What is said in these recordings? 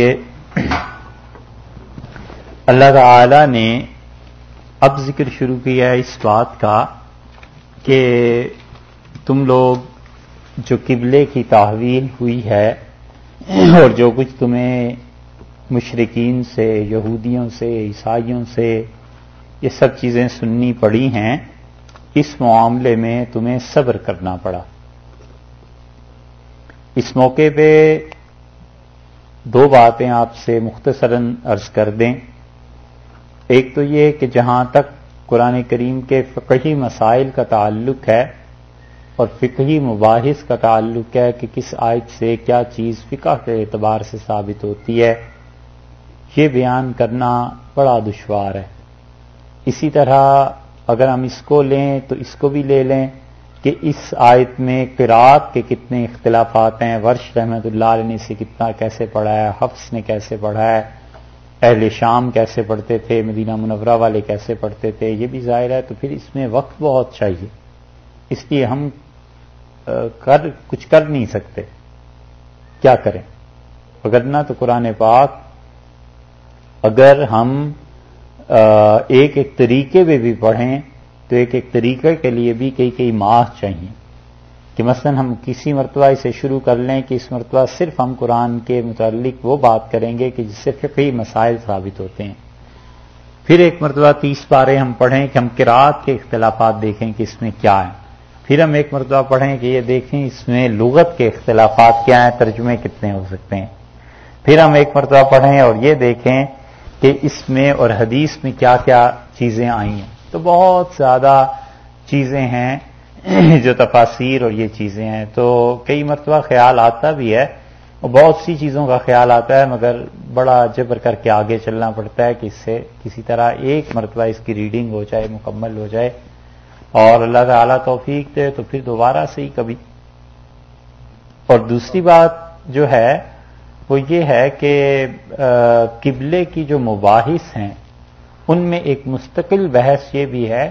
کہ اللہ تعالی نے اب ذکر شروع کیا ہے اس بات کا کہ تم لوگ جو قبلے کی تحویل ہوئی ہے اور جو کچھ تمہیں مشرقین سے، یہودیوں سے، عیسائیوں سے یہ سب چیزیں سننی پڑی ہیں، اس معاملے میں تمہیں صبر کرنا پڑا۔ اس موقع پہ دو باتیں آپ سے مختصراً عرض کر دیں۔ ایک تو یہ کہ جہاں تک قرآن کریم کے فقہی مسائل کا تعلق ہے اور فقہی مباحث کا تعلق ہے کہ کس آیت سے کیا چیز فقہ کے اعتبار سے ثابت ہوتی ہے، یہ بیان کرنا بڑا دشوار ہے۔ اسی طرح اگر ہم اس کو لیں تو اس کو بھی لے لیں۔ کہ اس آیت میں قرات کے کتنے اختلافات ہیں، ورش رحمت اللہ علیہ نے اسے کتنا کیسے پڑھا ہے حفظ نے کیسے پڑھا ہے اہل شام کیسے پڑھتے تھے، مدینہ منورہ والے کیسے پڑھتے تھے، یہ بھی ظاہر ہے، تو پھر اس میں وقت بہت چاہیے۔ اس لیے ہم کر، کچھ کر نہیں سکتے۔ کیا کریں؟ اگر تو قرآن پاک، اگر ہم ایک ایک طریقے پہ بھی پڑھیں تو ایک ایک طریقے کے لیے بھی کئی کئی ماہ چاہیے کہ مثلا ہم کسی مرتبہ اسے شروع کر لیں کہ اس مرتبہ صرف ہم قرآن کے متعلق وہ بات کریں گے کہ جس سے فقہی مسائل ثابت ہوتے ہیں۔ پھر ایک مرتبہ تیس بارے ہم پڑھیں کہ ہم کراط کے اختلافات دیکھیں کہ اس میں کیا ہے۔ پھر ہم ایک مرتبہ پڑھیں کہ یہ دیکھیں اس میں لغت کے اختلافات کیا ہیں، ترجمے کتنے ہو سکتے ہیں۔ پھر ہم ایک مرتبہ پڑھیں اور یہ دیکھیں کہ اس میں اور حدیث میں کیا کیا چیزیں آئی ہیں۔ تو بہت زیادہ چیزیں ہیں جو تفاصیر اور یہ چیزیں ہیں۔ تو کئی مرتبہ خیال آتا بھی ہے اور بہت سی چیزوں کا خیال آتا ہے، مگر بڑا جبر کر کے آگے چلنا پڑتا ہے کہ اس سے کسی طرح ایک مرتبہ اس کی ریڈنگ ہو جائے، مکمل ہو جائے۔ اور اللہ تعالیٰ توفیق دے تو پھر دوبارہ سے ہی کبھی۔ اور دوسری بات جو ہے وہ یہ ہے کہ قبلے کی جو مباحث ہیں ان میں ایک مستقل بحث یہ بھی ہے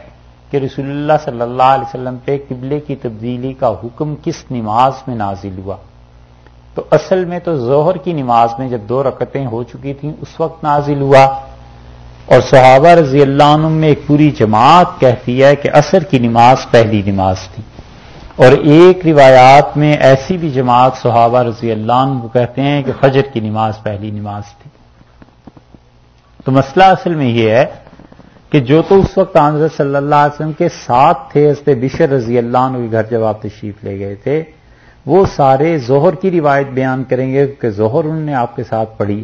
کہ رسول اللہ صلی اللہ علیہ وسلم پہ قبلے کی تبدیلی کا حکم کس نماز میں نازل ہوا۔ تو اصل میں تو ظہر کی نماز میں جب دو رکتیں ہو چکی تھیں، اس وقت نازل ہوا۔ اور صحابہ رضی اللہ عنہ میں ایک پوری جماعت کہتی ہے کہ اثر کی نماز پہلی نماز تھی۔ اور ایک روایات میں ایسی بھی جماعت صحابہ رضی اللہ عنہ کہتے ہیں کہ فجر کی نماز پہلی نماز تھی۔ تو مسئلہ اصل میں یہ ہے کہ جو تو اس وقت حضرت صلی اللہ علیہ وسلم کے ساتھ تھے اس بشر رضی اللہ عنہ کے گھر جب آپ تشریف لے گئے تھے، وہ سارے ظہر کی روایت بیان کریں گے کہ ظہر انہوں نے آپ کے ساتھ پڑھی۔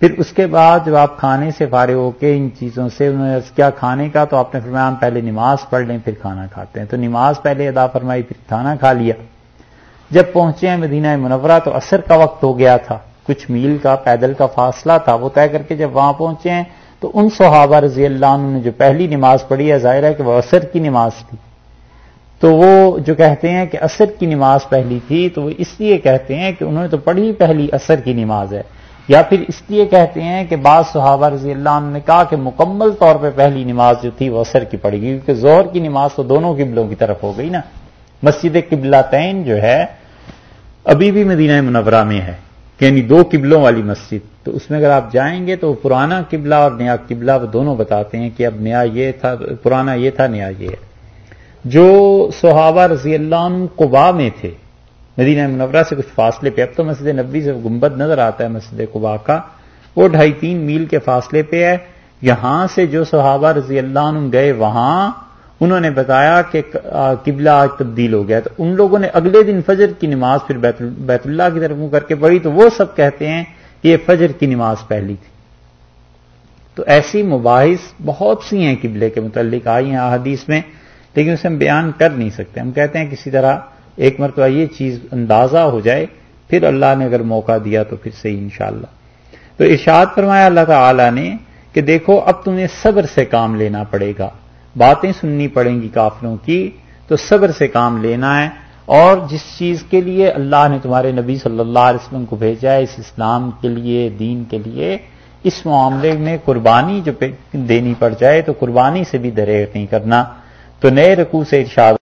پھر اس کے بعد جب آپ کھانے سے فارغ ہو کے ان چیزوں سے انہوں نے کیا کھانے کا، تو آپ نے فرمایا ہم پہلے نماز پڑھ لیں، پھر کھانا کھاتے ہیں۔ تو نماز پہلے ادا فرمائی، پھر کھانا کھا لیا۔ جب پہنچے ہیں مدینہ منورہ تو اثر کا وقت ہو گیا تھا۔ کچھ میل کا پیدل کا فاصلہ تھا، وہ طے کر کے جب وہاں پہنچے ہیں، تو ان صحابہ رضی اللہ عنہ نے جو پہلی نماز پڑھی ہے، ظاہر ہے کہ وہ اثر کی نماز تھی۔ تو وہ جو کہتے ہیں کہ اثر کی نماز پہلی تھی، تو وہ اس لیے کہتے ہیں کہ انہوں نے تو پڑھی پہلی اثر کی نماز ہے۔ یا پھر اس لیے کہتے ہیں کہ بعض صحابہ رضی اللہ عنہ نے کہا کہ مکمل طور پہ پہلی نماز جو تھی وہ اثر کی پڑی گئی کیونکہ زہر کی نماز تو دونوں قبلوں کی طرف ہو گئی نا۔ مسجد قبلہ تین جو ہے، ابھی بھی مدینہ منورہ میں ہے۔ یعنی دو قبلوں والی مسجد، تو اس میں اگر آپ جائیں گے تو پرانا قبلہ اور نیا قبلہ وہ دونوں بتاتے ہیں کہ اب نیا یہ تھا، پرانا یہ تھا، نیا یہ ہے۔ جو صحابہ رضی اللہ عنہ قبا میں تھے، مدینہ منورہ سے کچھ فاصلے پہ، اب تو مسجد نبی سے گنبد نظر آتا ہے مسجد قبا کا، وہ ڈھائی تین میل کے فاصلے پہ ہے۔ یہاں سے جو صحابہ رضی اللہ عنہ گئے، وہاں انہوں نے بتایا کہ قبلہ آج تبدیل ہو گیا تو ان لوگوں نے اگلے دن فجر کی نماز پھر بیت اللہ کی طرف منہ کر کے پڑھی تو وہ سب کہتے ہیں یہ فجر کی نماز پہلی تھی۔ تو ایسی مباحث بہت سی ہیں قبلے کے متعلق، آئی ہیں حدیث میں، لیکن اسے ہم بیان کر نہیں سکتے۔ ہم کہتے ہیں کسی طرح ایک مرتبہ یہ چیز اندازہ ہو جائے، پھر اللہ نے اگر موقع دیا تو پھر صحیح انشاءاللہ۔ تو ارشاد فرمایا اللہ تعالی نے کہ دیکھو، اب تمہیں صبر سے کام لینا پڑے گا۔ باتیں سننی پڑیں گی کافروں کی، تو صبر سے کام لینا ہے۔ اور جس چیز کے لیے اللہ نے تمہارے نبی صلی اللہ علیہ وسلم کو بھیجا ہے، اس اسلام کے لیے، دین کے لیے، اس معاملے میں قربانی جو دینی پڑ جائے تو قربانی سے بھی دریغ نہیں کرنا۔ تو نئے رقو سے ارشاد